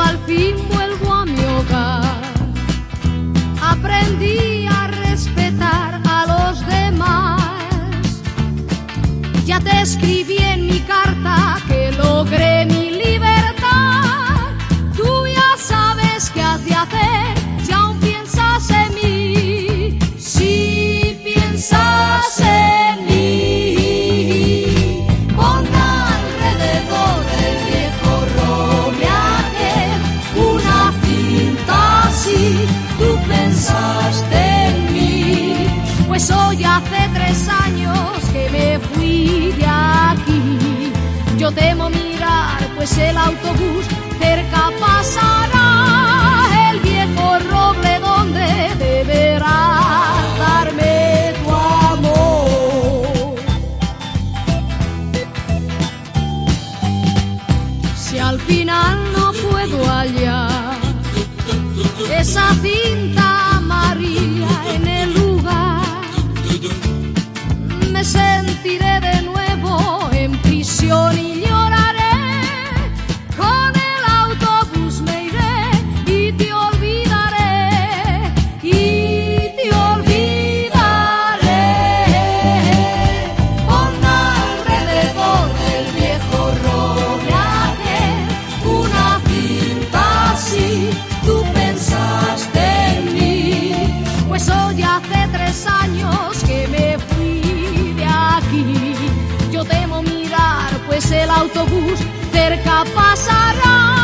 al fin vuelvo a mi hogar. Aprendí a respetar a los demás. Ya te escribí tres años que me fui de aquí. Yo temo mirar, pues el autobús cerca pasará el viejo roble donde deberá darme tu amor. Si al final no puedo hallar esa cinta el autobús cerca pasará.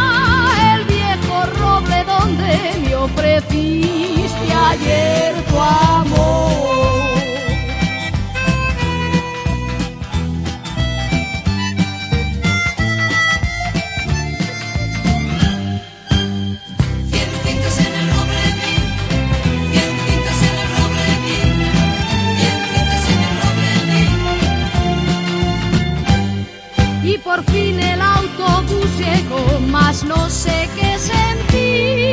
Y por fin el autobús llegó, más no sé qué sentí.